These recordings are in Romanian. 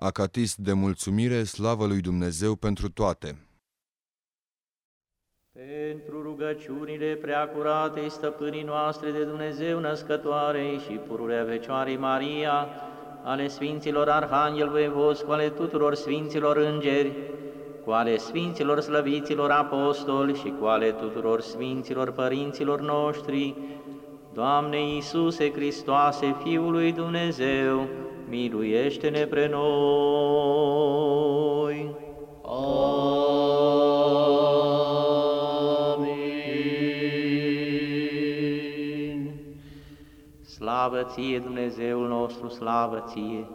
Acatist de mulțumire, slavă lui Dumnezeu pentru toate. Pentru rugăciunile preacurate stăpânii noastre de Dumnezeu născătoare și pururea Fecioarei Maria, ale Sfinților Arhanghel Voivoz, cu ale tuturor Sfinților Îngeri, cu ale Sfinților Slăviților Apostoli și cu ale tuturor Sfinților Părinților noștri, Doamne Iisuse Hristoase, Fiul lui Dumnezeu, miluiește-ne pre noi. Amin. Slavă ție, Dumnezeul nostru, slavă ție!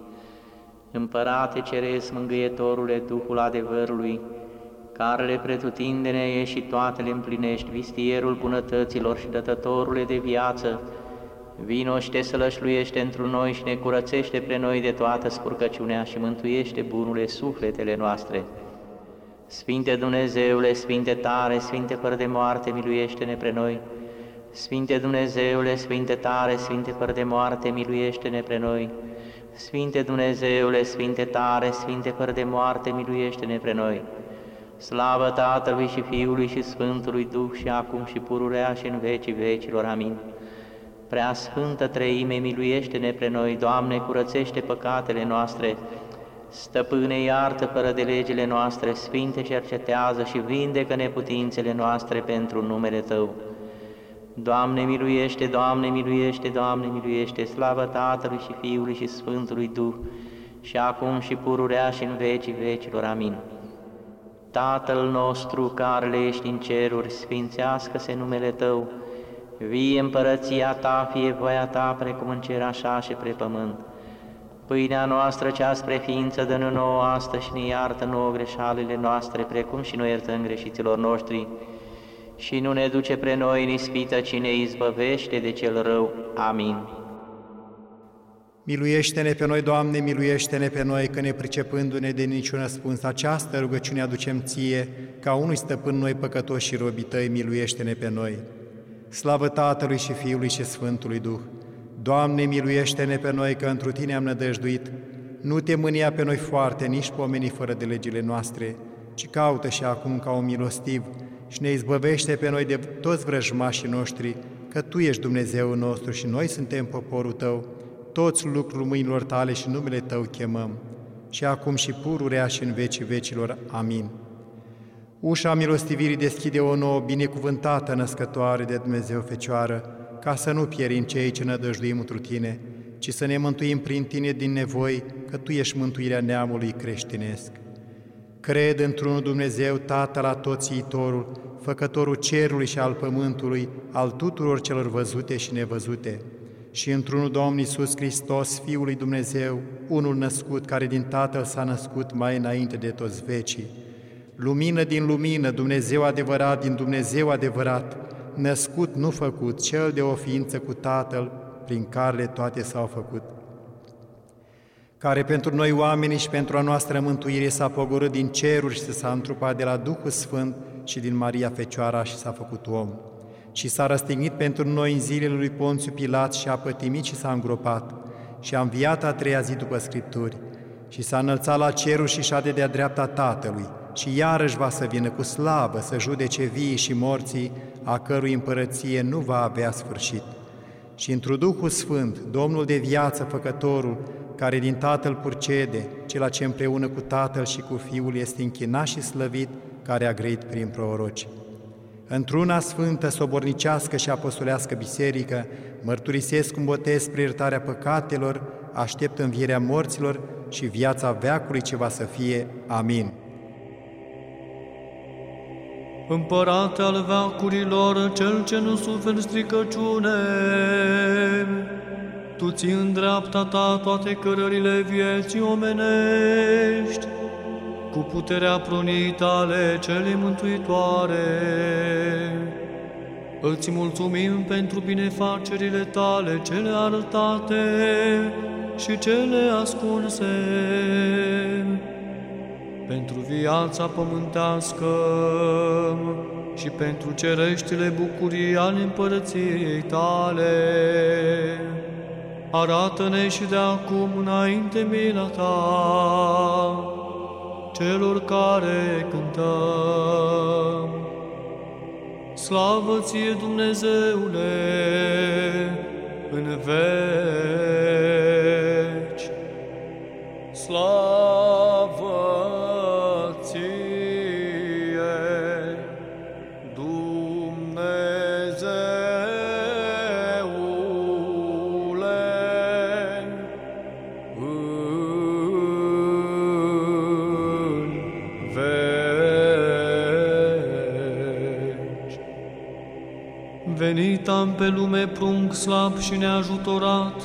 Împărate Ceresc, Mângâietorule, Duhul adevărului, care le pretutindene e și toate le împlinești, vistierul bunătăților și dătătorule de viață, vino și te sălășluiește într noi și ne curățește pre noi de toată spurcăciunea și mântuiește bunule sufletele noastre. Sfinte Dumnezeule, Sfinte tare, Sfinte fără de moarte, miluiește-ne pre noi. Sfinte Dumnezeule, Sfinte tare, Sfinte fără de moarte, miluiește-ne pre noi. Sfinte Dumnezeule, Sfinte tare, Sfinte fără de moarte, miluiește-ne pre noi. Slavă Tatălui și Fiului și Sfântului Duh și acum și pururea și în vecii vecilor. Amin. Prea Sfântă Treime, miluiește-ne pre noi, Doamne, curățește păcatele noastre, Stăpâne, iartă fără de legile noastre, Sfinte, cercetează și vindecă neputințele noastre pentru numele Tău. Doamne, miluiește, Doamne, miluiește, Doamne, miluiește, slavă Tatălui și Fiului și Sfântului Duh, și acum și pururea și în vecii vecilor. Amin. Tatăl nostru care ești în ceruri, sfințească-se numele Tău, vie împărăția Ta, fie voia Ta, precum în cer așa și pre pământ. Pâinea noastră cea spre ființă dă nouă astăzi și ne iartă nouă greșalile noastre, precum și noi iertăm greșiților noștri, și nu ne duce pre noi în ispită, ci ne izbăvește de cel rău. Amin. Miluiește-ne pe noi, Doamne, miluiește-ne pe noi, că ne pricepându-ne de niciun răspuns această rugăciune aducem Ție, ca unui stăpân noi păcătoși și robii Tăi, miluiește-ne pe noi. Slavă Tatălui și Fiului și Sfântului Duh! Doamne, miluiește-ne pe noi, că întru Tine am nădăjduit. Nu te mânia pe noi foarte, nici pomenii fără de legile noastre, ci caută și acum ca un milostiv și ne izbăvește pe noi de toți vrăjmașii noștri, că Tu ești Dumnezeu nostru și noi suntem poporul Tău, toți lucrul mâinilor Tale și numele Tău chemăm, și acum și pururea și în vecii vecilor. Amin. Ușa milostivirii deschide o nouă binecuvântată născătoare de Dumnezeu Fecioară, ca să nu pierim cei ce nădăjduim întru Tine, ci să ne mântuim prin Tine din nevoi, că Tu ești mântuirea neamului creștinesc. Cred într-unul Dumnezeu, Tatăl Atoțiitorul, Făcătorul cerului și al pământului, al tuturor celor văzute și nevăzute, și într-unul Domn Iisus Hristos, Fiul lui Dumnezeu, unul născut, care din Tatăl s-a născut mai înainte de toți vecii, lumină din lumină, Dumnezeu adevărat din Dumnezeu adevărat, născut, nu făcut, cel de o ființă cu Tatăl, prin care toate s-au făcut, care pentru noi oamenii și pentru a noastră mântuire s-a pogorât din ceruri și s-a întrupat de la Duhul Sfânt și din Maria Fecioara și s-a făcut om, și s-a răstignit pentru noi în zilele lui Ponțiu Pilat și a pătimit și s-a îngropat, și a înviat a treia zi după Scripturi, și s-a înălțat la cerul și șade de-a dreapta Tatălui, și iarăși va să vină cu slavă să judece vii și morții, a cărui împărăție nu va avea sfârșit. Și într Duhul Sfânt, Domnul de viață, Făcătorul, care din Tatăl purcede, cel ce împreună cu Tatăl și cu Fiul este închinat și slăvit, care a grăit prin proroci. Într-una sfântă, sobornicească și apostolească biserică, mărturisesc un botez spre iertarea păcatelor, aștept învierea morților și viața veacului ce va să fie. Amin. Împărate al veacurilor, cel ce nu suferi stricăciune, Tu ți în dreapta ta toate cărările vieții omenești, cu puterea prunii tale cele mântuitoare. Îți mulțumim pentru binefacerile tale cele arătate și cele ascunse pentru viața pământească și pentru cereștile bucurii ale împărăției tale. arată-ne și de acum înainte mila ta, celor care cântăm. Slavă ție, Dumnezeule, în veci. Pe lume prunc slab și neajutorat,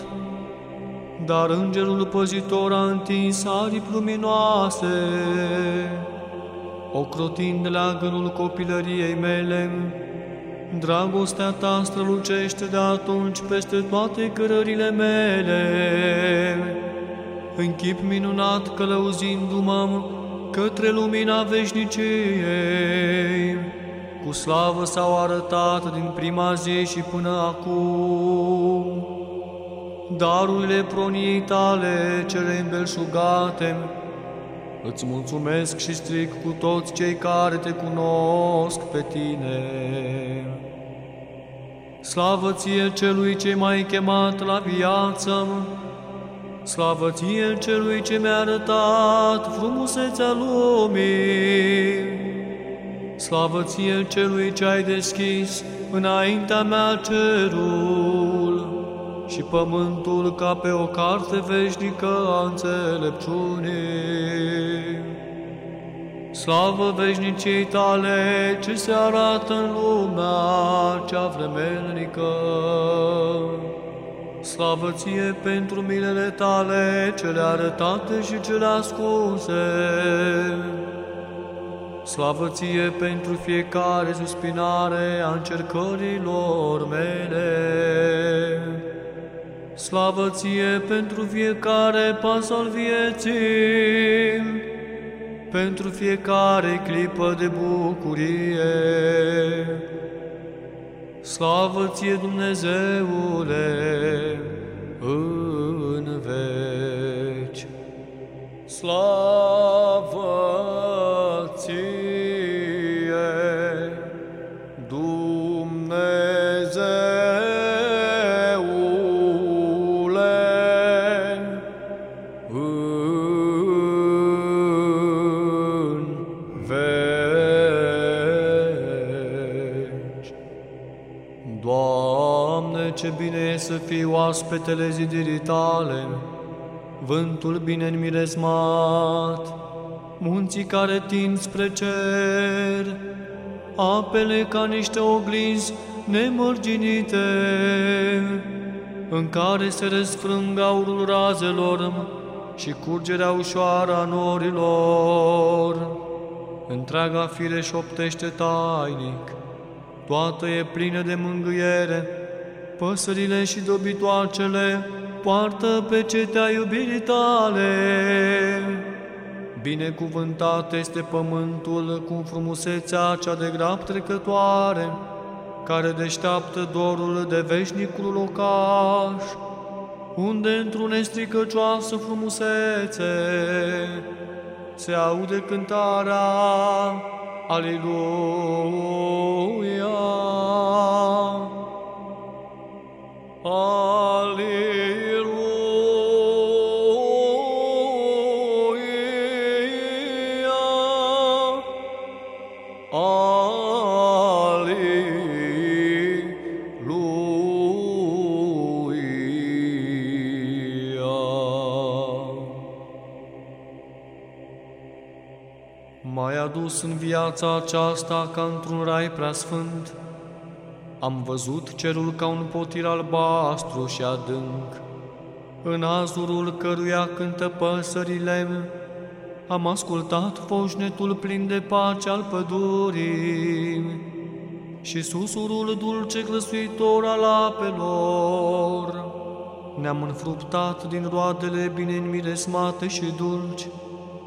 dar îngerul păzitor a întins aripi luminoase, ocrotind leagănul copilăriei mele, dragostea ta strălucește de atunci peste toate cărările mele. În chip minunat călăuzindu-mă către lumina veșniciei, cu slavă s-au arătat din prima zi și până acum. Darurile proniei tale, cele îmbelșugate, îți mulțumesc și stric cu toți cei care te cunosc pe tine. Slavă ție celui ce m-ai chemat la viață, Slavă ție celui ce mi-a arătat frumusețea lumii, Slavă ție celui ce ai deschis înaintea mea cerul și pământul ca pe o carte veșnică a înțelepciunii. Slavă veșniciei tale ce se arată în lumea cea vremelnică. Slavă ție pentru milele tale cele arătate și cele ascunse. Slavă ție pentru fiecare suspinare a încercărilor mele. Slavă ție pentru fiecare pas al vieții, pentru fiecare clipă de bucurie. Slavă ție, Dumnezeule, în veci. Slavă ce bine e să fii oaspetele zidirii tale, vântul bine înmiresmat, munții care tind spre cer, apele ca niște oglinzi nemărginite, în care se răsfrâng aurul razelor și curgerea ușoară a norilor. Întreaga fire șoptește tainic, toată e plină de mângâiere, Păsările și dobitoacele poartă pe cetea iubirii tale. Binecuvântat este pământul cu frumusețea cea de grab trecătoare, care deșteaptă dorul de veșnicul locaș, unde într-o nestricăcioasă frumusețe se aude cântarea Aleluia. Mai adus în viața aceasta ca într-un rai preasfânt, am văzut cerul ca un potir albastru și adânc, în azurul căruia cântă păsările, am ascultat foșnetul plin de pace al pădurii și susurul dulce glăsuitor al apelor. Ne-am înfruptat din roadele bine înmiresmate și dulci,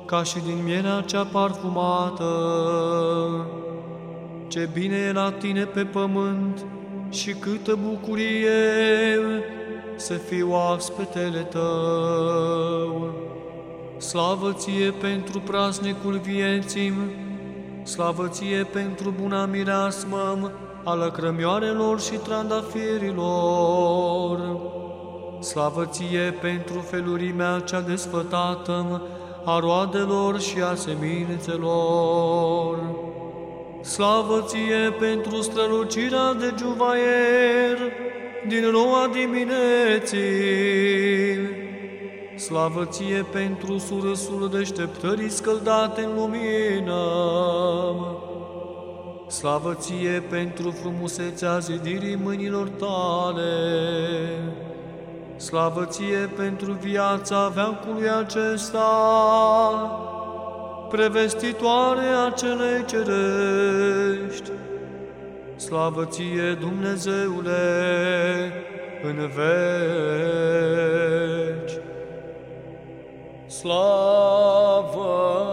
ca și din mierea cea parfumată. Ce bine e la tine pe pământ și câtă bucurie să fiu oaspetele tău. Slavă ție pentru praznicul vieții, slavă ție pentru buna mireasmă a lăcrămioarelor și trandafirilor. Slavă ție pentru felurimea cea desfătată a roadelor și a semințelor. Slavă ție pentru strălucirea de juvaier din roa dimineții. Slavă ție pentru surâsul deșteptării scăldate în lumină. Slavă ție pentru frumusețea zidirii mâinilor tale. Slavă ție pentru viața veacului acesta, prevestitoare a celei cerești. Slavă ție, Dumnezeule, în veci. Slavă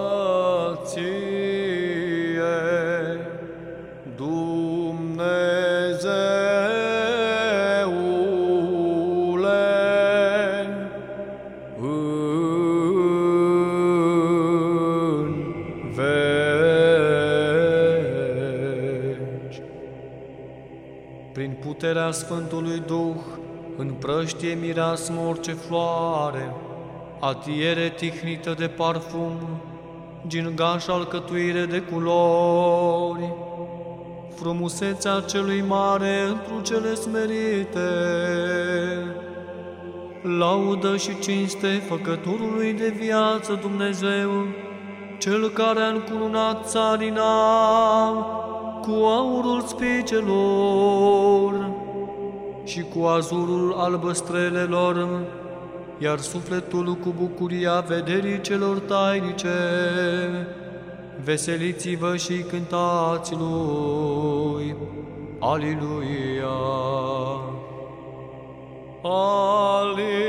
puterea Sfântului Duh, împrăștie mireasmă orice floare, atiere tihnită de parfum, gingaș alcătuire de culori, frumusețea celui mare întru cele smerite, laudă și cinste făcătorului de viață Dumnezeu, cel care a încununat țarina cu aurul spicelor și cu azurul albăstrelelor, iar sufletul cu bucuria vederii celor tainice. Veseliți-vă și cântați lui. Aliluia! Aliluia!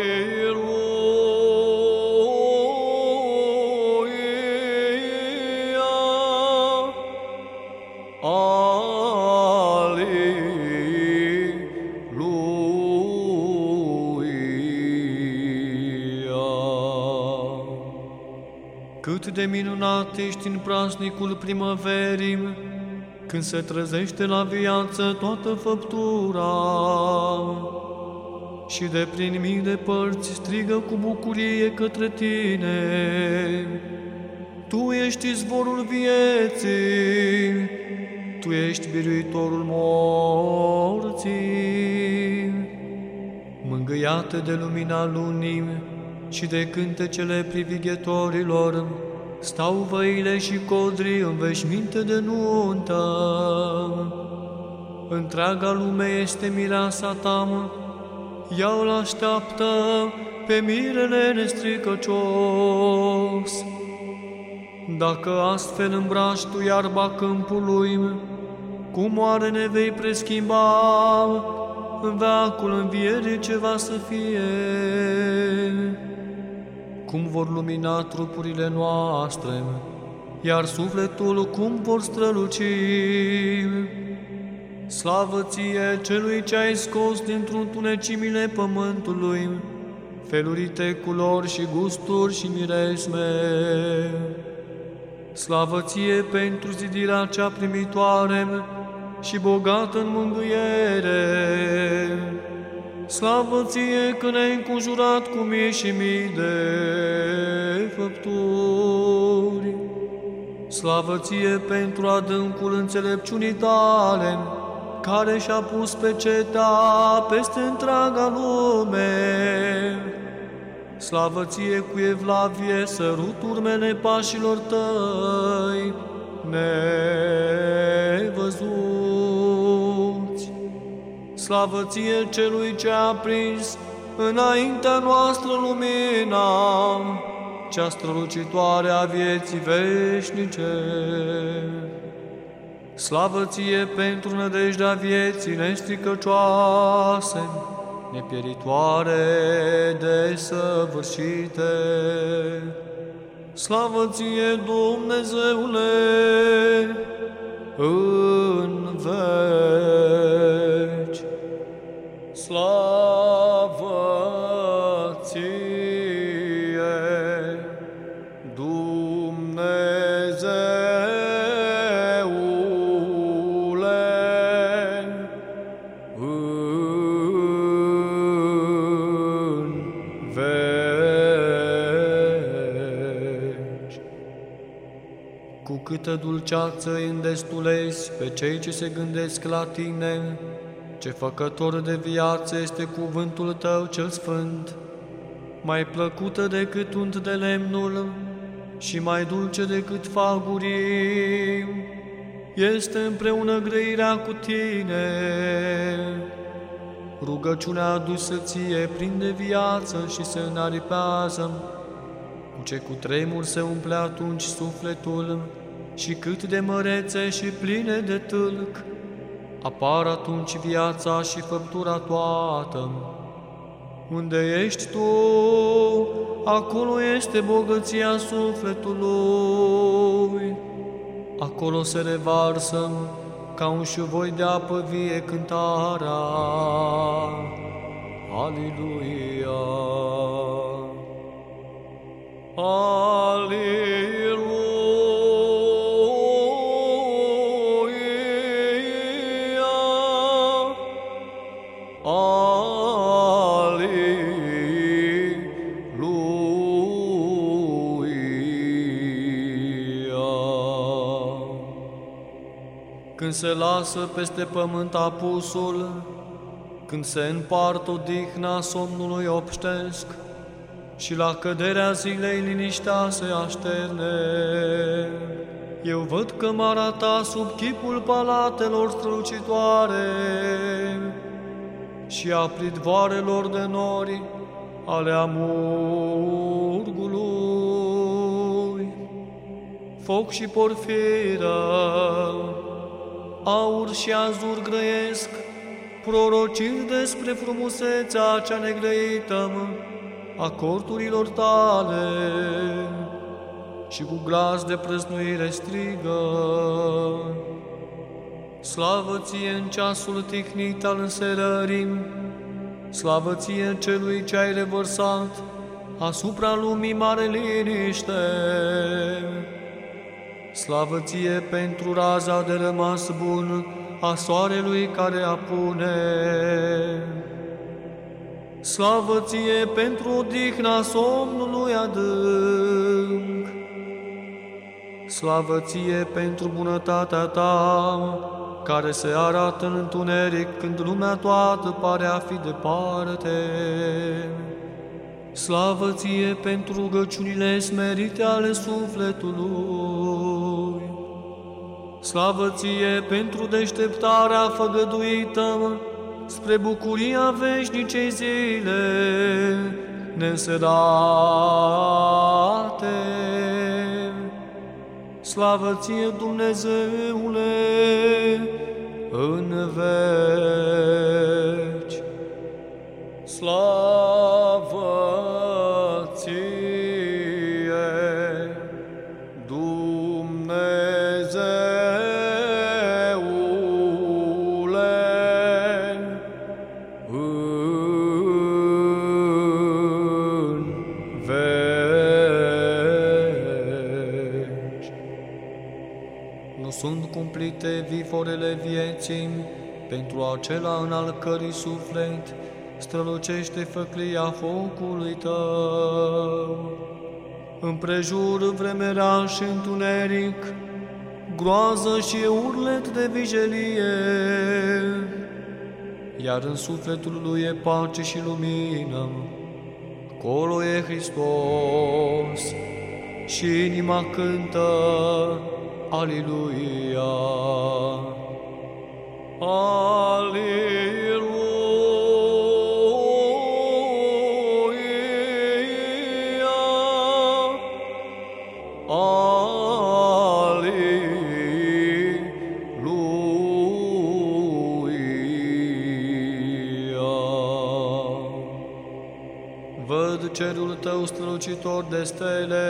Minunat ești în praznicul primăverii, când se trezește la viață toată făptura și de prin mii de părți strigă cu bucurie către tine. Tu ești izvorul vieții, Tu ești biruitorul morții. Mângâiate de lumina lunii și de cântecele privighetorilor, stau văile și codrii în veșminte de nuntă. Întreaga lume este mireasa ta, mă, ea îl așteaptă pe mirele nestricăcios. Dacă astfel îmbraci tu iarba câmpului, cum oare ne vei preschimba în veacul învierii ce va să fie? Cum vor lumina trupurile noastre, iar sufletul cum vor străluci? Slavă ție celui ce ai scos dintr-un tunecimile pământului, felurite culori și gusturi și miresme. Slavă ție pentru zidirea cea primitoare și bogată în mângâiere. Slavă ție că ne-ai înconjurat cu mii și mii de făpturi. Slavă ție pentru adâncul înțelepciunii tale, care și-a pus pe cetea peste întreaga lume. Slavă ție cu evlavie, sărut urmele pașilor tăi, nevăzuți. Slavă ție celui ce a prins înaintea noastră lumina, cea strălucitoare a vieții veșnice. Slavă ție pentru nădejdea vieții nestricăcioase, nepieritoare de săvârșite. Slavă ție, Dumnezeule, în veci slavă ție, Dumnezeule, în veci. Cu câtă dulceață îndestulezi pe cei ce se gândesc la tine, ce făcător de viață este cuvântul tău cel sfânt, mai plăcută decât unt de lemnul și mai dulce decât fagurii, este împreună grăirea cu tine. Rugăciunea adusă ție prinde viață și se înaripează, cu ce cu tremur se umple atunci sufletul și cât de mărețe și pline de tâlc, apar atunci viața și făptura toată. Unde ești tu, acolo este bogăția sufletului. Acolo se revarsă ca un șuvoi de apă vie cântarea. Aleluia! Aleluia! Se lasă peste pământ apusul, când se împart odihna somnului obștesc și la căderea zilei liniștea se așterne. Eu văd că m arata sub chipul palatelor strălucitoare și a pridvoarelor de nori ale amurgului. Foc și porfiră, aur și azur grăiesc, prorocind despre frumusețea cea negrăită a corturilor tale și cu glas de prăznuire strigă. Slavă ție în ceasul tihnit al înserării, slavă ție celui ce ai revărsat asupra lumii mare liniște, Slavă ție pentru raza de rămas bun a soarelui care apune. Slavă ție pentru odihna somnului adânc. Slavă ție pentru bunătatea ta, care se arată în întuneric când lumea toată pare a fi departe. Slavă ție pentru rugăciunile smerite ale sufletului. Slavă ție pentru deșteptarea făgăduită spre bucuria veșnicei zile nesedate. Slavă ție, Dumnezeule, în veci. Slavă viforele vieții, pentru acela în al cărui suflet strălucește făclia focului tău. Împrejur vremerea și întuneric, groază și urlet de vijelie, iar în sufletul lui e pace și lumină. Colo e Hristos și inima cântă, Aleluia. Aleluia. Văd cerul tău strălucitor de stele,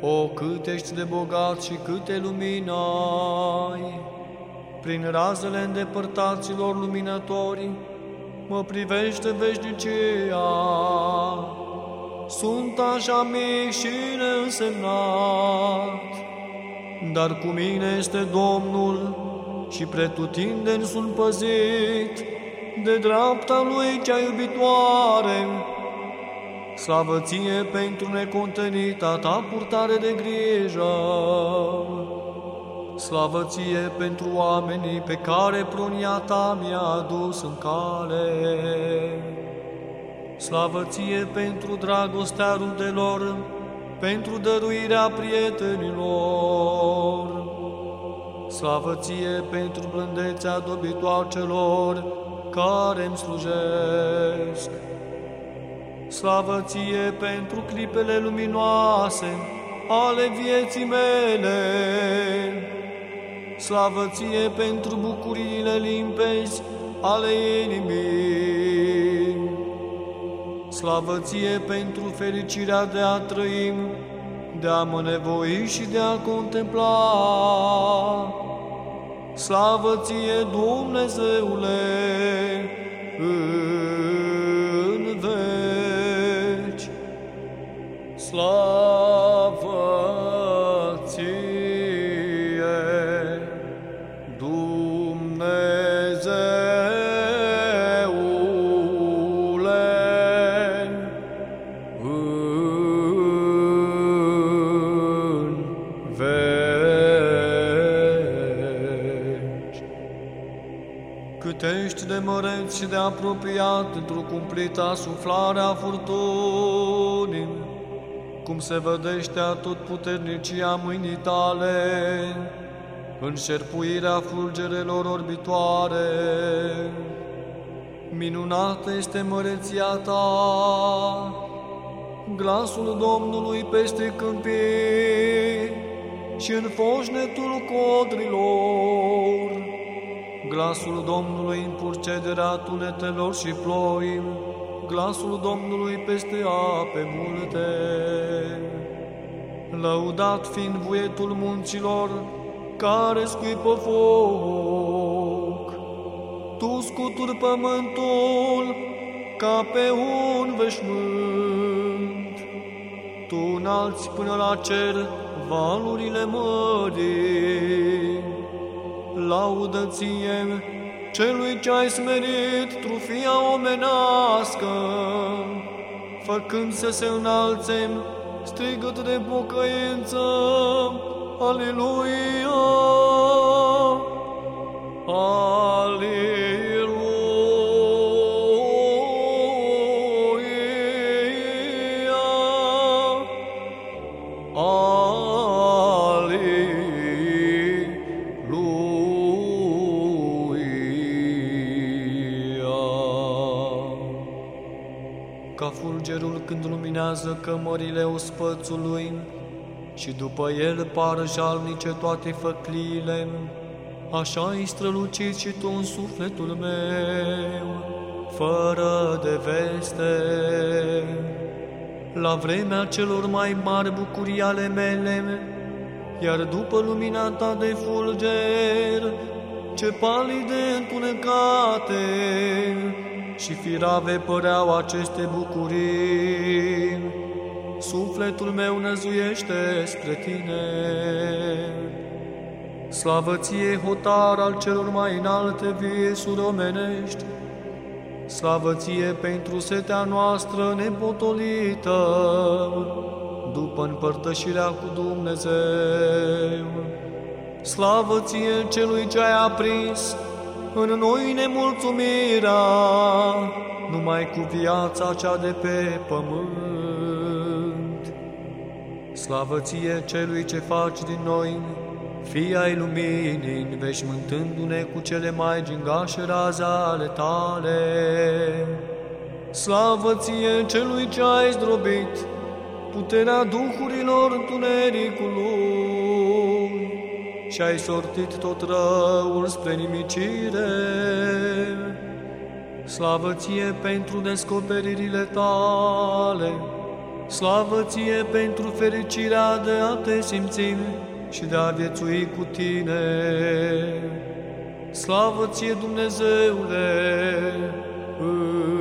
o, cât ești de bogat și câte lumini ai! Prin razele îndepărtaților luminători, mă privește veșnicia. Sunt așa mic și neînsemnat, dar cu mine este Domnul și pretutindeni sunt păzit de dreapta Lui cea iubitoare Slavă ție pentru necontenita ta purtare de grijă. Slavă ție pentru oamenii pe care prunia ta mi-a adus în cale. Slavă ție pentru dragostea rudelor, pentru dăruirea prietenilor. Slavă ție pentru blândețea dobitoacelor care îmi slujesc. Slavă ție pentru clipele luminoase ale vieții mele. Slavă ție pentru bucuriile limpezi ale inimii. Slavă ție pentru fericirea de a trăi, de a mă nevoi și de a contempla. Slavă ție, Dumnezeule, în veci. Slavă și de apropiat într-o cumplită suflarea furtunii, cum se vedește tot puternicia mâinii tale, în șerpuirea fulgerelor orbitoare. Minunată este măreția ta, glasul Domnului peste câmpii și în foșnetul codrilor. Glasul Domnului în purcederea tunetelor și ploi, glasul Domnului peste ape multe. Lăudat fiind vuietul munților, care scuipă foc. Tu scuturi pământul ca pe un veșmânt. Tu înalți până la cer valurile mării. Laudă ție celui ce ai smerit trufia omenească, făcând să se înalțe strigăt de pocăință. Aleluia! Aleluia! Luminează cămările ospățului și după el par jalnice toate făcliile, așa ai strălucit și tu în sufletul meu, fără de veste. La vremea celor mai mari bucurii ale mele, iar după lumina ta de fulger, ce palide întunecate și firave păreau aceste bucurii, sufletul meu năzuiește spre tine. Slavă ție, hotar al celor mai înalte visuri omenești, Slavă ție pentru setea noastră nepotolită, după împărtășirea cu Dumnezeu. Slavă ție celui ce ai aprins în noi nemulțumirea, numai cu viața cea de pe pământ. Slavă ție celui ce faci din noi, fii ai luminii, înveșmântându-ne cu cele mai gingașe raze ale tale. Slavă ție celui ce ai zdrobit puterea duhurilor întunericului și ai sortit tot răul spre nimicire. Slavă ție pentru descoperirile tale, slavă ție pentru fericirea de a te simți și de a viețui cu tine. Slavă ție, Dumnezeule, în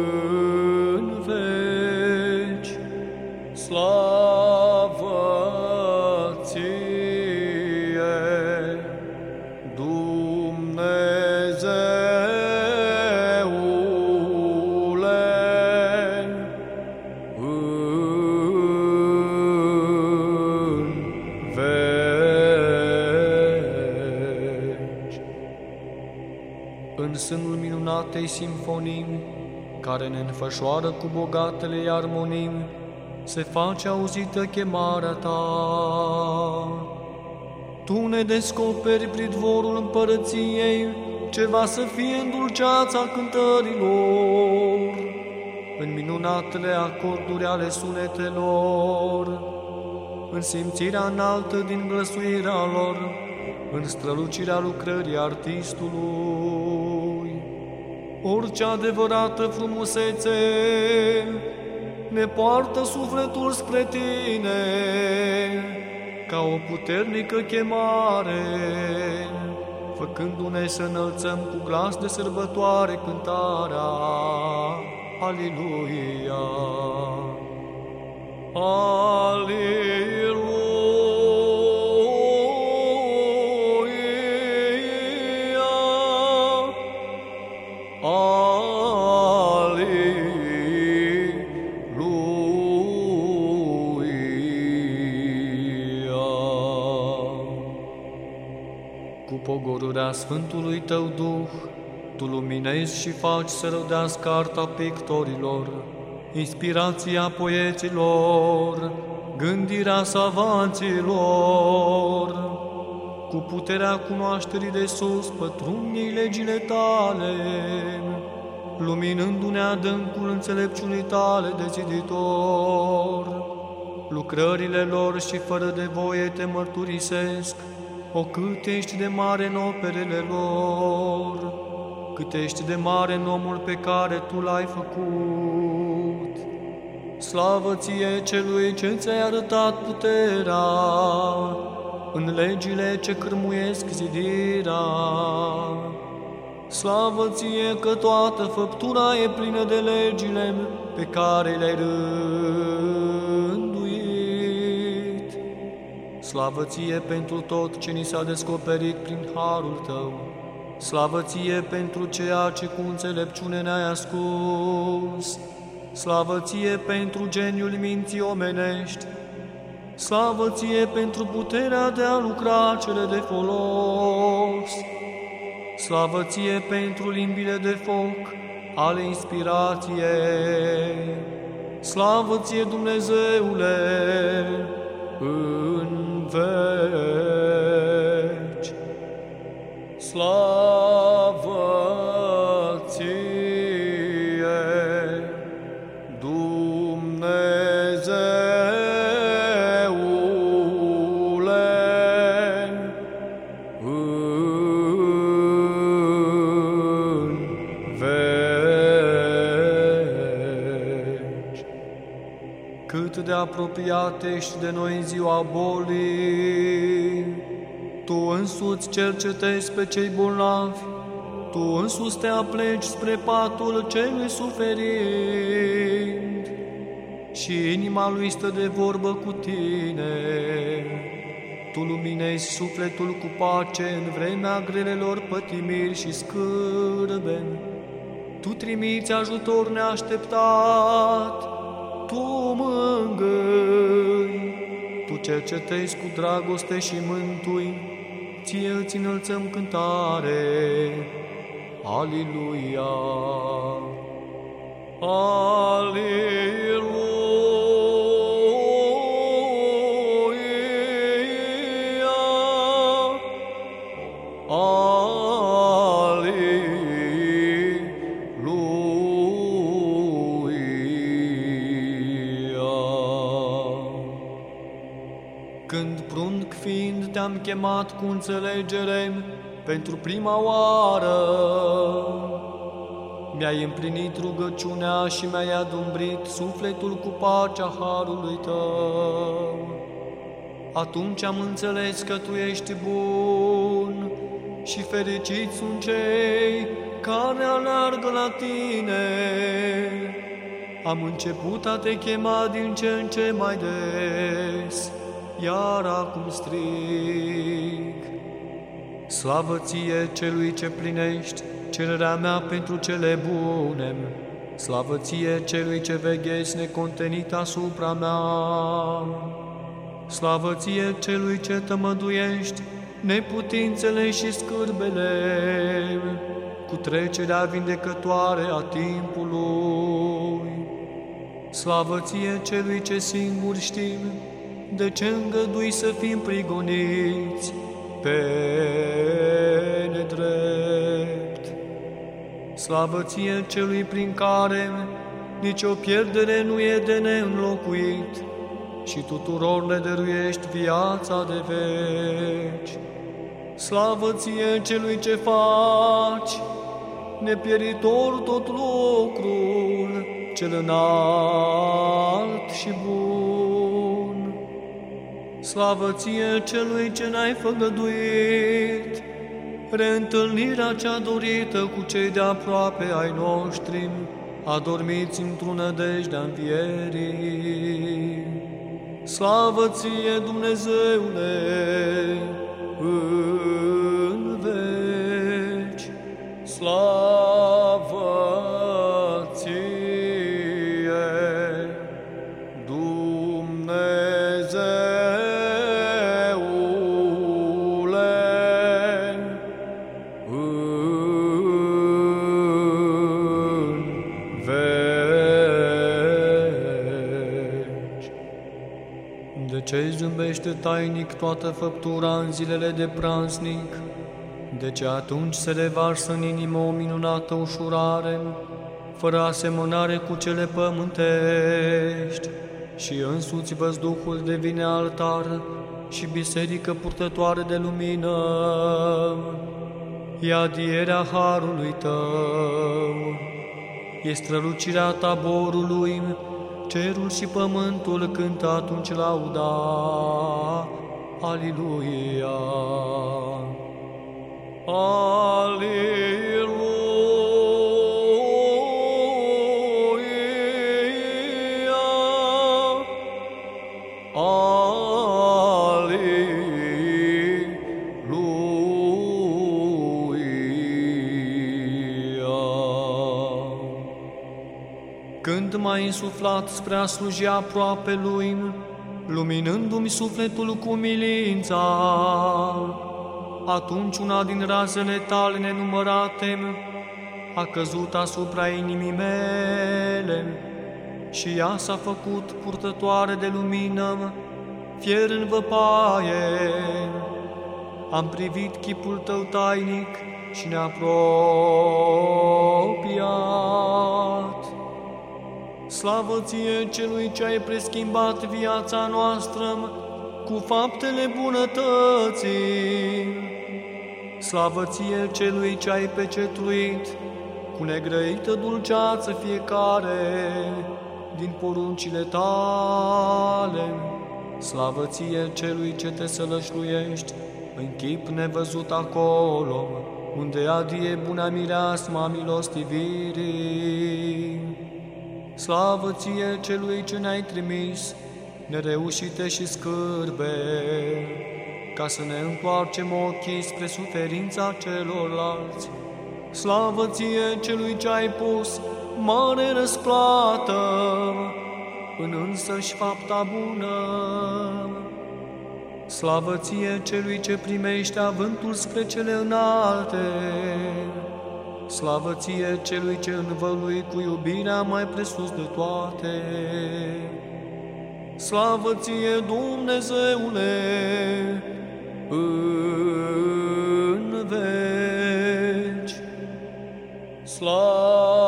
minunatei simfonii, care ne înfășoară cu bogatele armonii, se face auzită chemarea ta. Tu ne descoperi pridvorul împărăției, ceva să fie îndulceața cântărilor, în minunatele acorduri ale sunetelor, în simțirea înaltă din glăsuirea lor, în strălucirea lucrării artistului. Orice adevărată frumusețe ne poartă sufletul spre tine, ca o puternică chemare, făcându-ne să înălțăm cu glas de sărbătoare cântarea. Aleluia! Aleluia! Pogorârea Sfântului Tău Duh, Tu luminezi și faci să rădească arta pictorilor, inspirația poeților, gândirea savanților. Cu puterea cunoașterii de sus pătrunii legile Tale, luminându-ne adâncul înțelepciunii Tale de ziditor. Lucrările lor și fără de voie te mărturisesc, o cât ești de mare în operele lor, cât ești de mare în omul pe care Tu l-ai făcut. Slavă ție celui ce ți-ai arătat puterea, în legile ce cârmuiesc zidirea. Slavă ție că toată făptura e plină de legile pe care le-ai rând Slavă ție pentru tot ce ni s-a descoperit prin harul tău. Slavă ție pentru ceea ce cu înțelepciune ne-ai ascuns. Slavă ție pentru geniul minții omenești. Slavă ție pentru puterea de a lucra cele de folos. Slavă ție pentru limbile de foc ale inspirației. Slavă ție, Dumnezeule, în veci. Slavă de apropiat ești de noi în ziua bolii, Tu însuți cercetezi pe cei bolnavi, Tu însuți te apleci spre patul celui suferind și inima lui stă de vorbă cu tine. Tu luminezi sufletul cu pace în vremea grelelor pătimiri și scârbe. Tu trimiți ajutor neașteptat, Tu mângâi, Tu cercetezi cu dragoste și mântui, Ție îți înălțăm cântare. Aleluia! Aleluia! Chemat cu înțelegere pentru prima oară, mi-ai împlinit rugăciunea și mi-ai adumbrit sufletul cu pacea harului tău. Atunci am înțeles că tu ești bun și fericiți sunt cei care alargă la tine. Am început a te chema din ce în ce mai des, iar acum strig. Slavă ție celui ce plinești cererea mea pentru cele bune, Slavă ție celui ce veghezi necontenit asupra mea. Slavă ție celui ce tămăduiești neputințele și scârbele cu trecerea vindecătoare a timpului. Slavă ție celui ce singur știm de ce îngădui să fim prigoniți pe nedrept. Slavă ție celui prin care nicio pierdere nu e de neînlocuit și tuturor le dăruiești viața de veci. Slavă ție celui ce faci, nepieritor tot lucrul, cel înalt și bun. Slavă ție celui ce n-ai făgăduit, reîntâlnirea cea dorită cu cei de aproape ai noștri, adormiți într-o nădejdea învierii. Slavă ție, Dumnezeule, în veci, slavă tainic toată făptura în zilele de praznic, de ce atunci se revarsă în inimă o minunată ușurare, fără asemănare cu cele pământești, și însuți văzduhul devine altar și biserică purtătoare de lumină. E adierea harului tău, e strălucirea taborului, cerul și pământul cântă atunci lauda. Aliluia! Aliluia! mai insuflat spre a sluji aproape Lui, luminându-mi sufletul cu milința. Atunci una din razele tale nenumărate a căzut asupra inimii mele și ea s-a făcut purtătoare de lumină, fier în văpaie. Am privit chipul tău tainic și ne-a apropiat. Slavă ție celui ce ai preschimbat viața noastră cu faptele bunătății. Slavă ție celui ce ai pecetruit cu negrăită dulceață fiecare din poruncile tale. Slavă ție celui ce te sălășluiești în chip nevăzut acolo, unde adie buna mireasma milostivirii. Slavă ție celui ce ne-ai trimis, nereușite și scârbe, ca să ne întoarcem ochii spre suferința celorlalți. Slavă ție celui ce ai pus mare răsplată în însăși fapta bună. Slavă ție celui ce primește avântul spre cele înalte, Slavă ție celui ce învălui cu iubirea mai presus de toate. Slavă ție, Dumnezeule, în veci. Slavă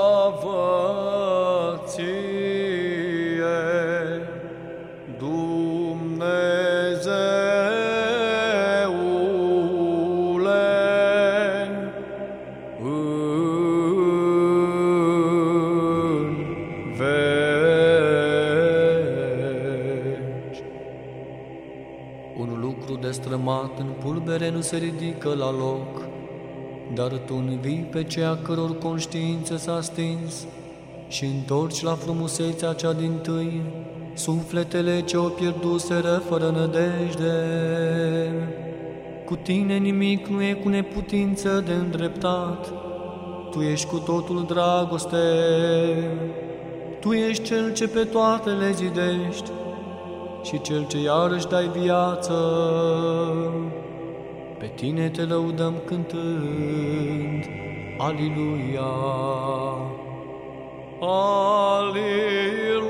pulbere nu se ridică la loc, dar tu învii pe cea căror conștiință s-a stins și întorci la frumusețea cea din tâi, sufletele ce o pierduseră fără nădejde. Cu tine nimic nu e cu neputință de îndreptat, Tu ești cu totul dragoste, Tu ești Cel ce pe toate le zidești și Cel ce iarăși dai viață. Pe Tine te lăudăm cântând, Aliluia! Aliluia!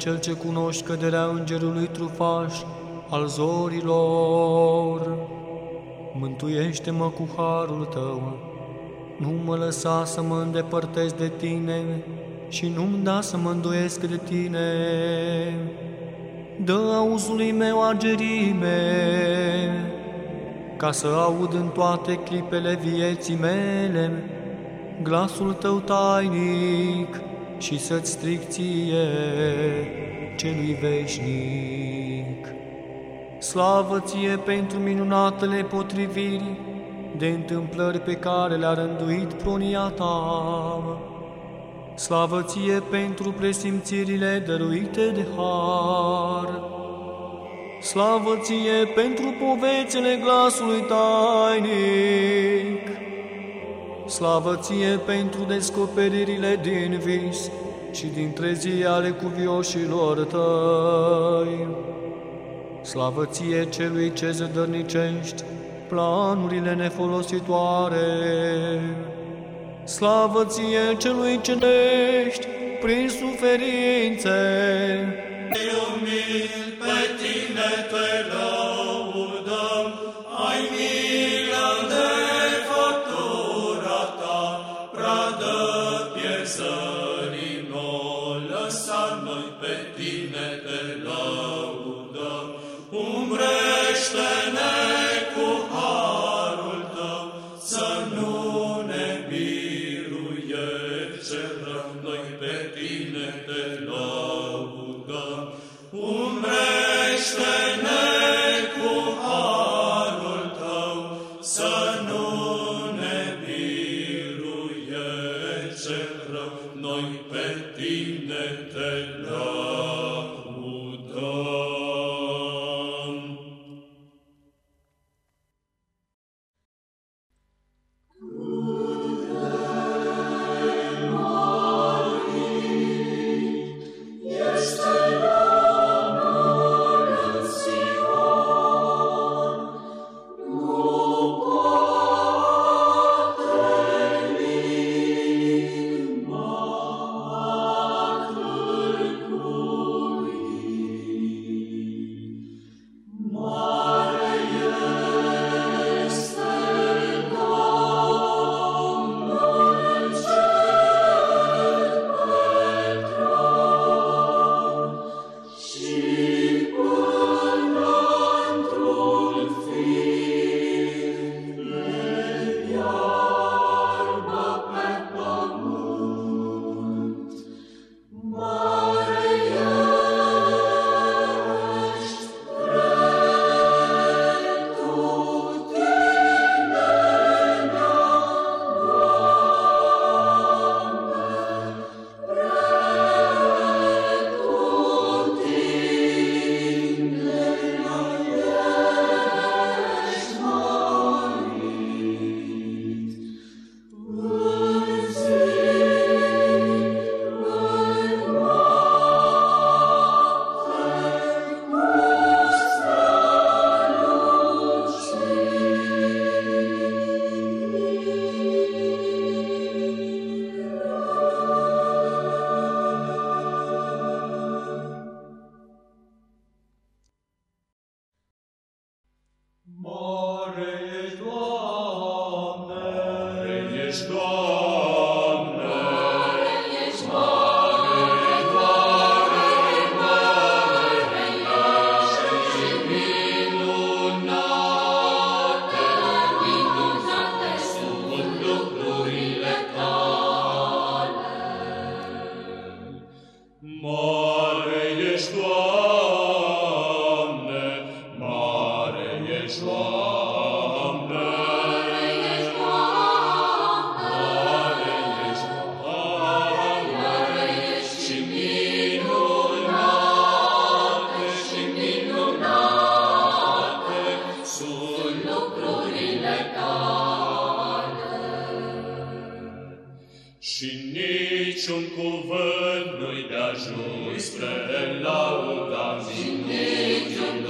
Cel ce cunoști căderea îngerului trufaș al zorilor, mântuiește-mă cu harul Tău, nu mă lăsa să mă îndepărtez de Tine și nu-mi da să mă îndoiesc de Tine. Dă auzului meu agerime, ca să aud în toate clipele vieții mele glasul Tău tainic, și să-ți stric ție celui veșnic. Slavă ție pentru minunatele potriviri de întâmplări pe care le-a rânduit pronia ta. Slavă ție pentru presimțirile dăruite de har. Slavă ție pentru povețele glasului tainic. Slavă ție pentru descoperirile din vis și din trezii ale cuvioșilor tăi. Slavă ție celui ce zădărnicești planurile nefolositoare. Slavă ție celui ce nești prin suferințe. Iumit pe tine te sfânt nu-i de ajuns, că te laudam zi. Și niciun.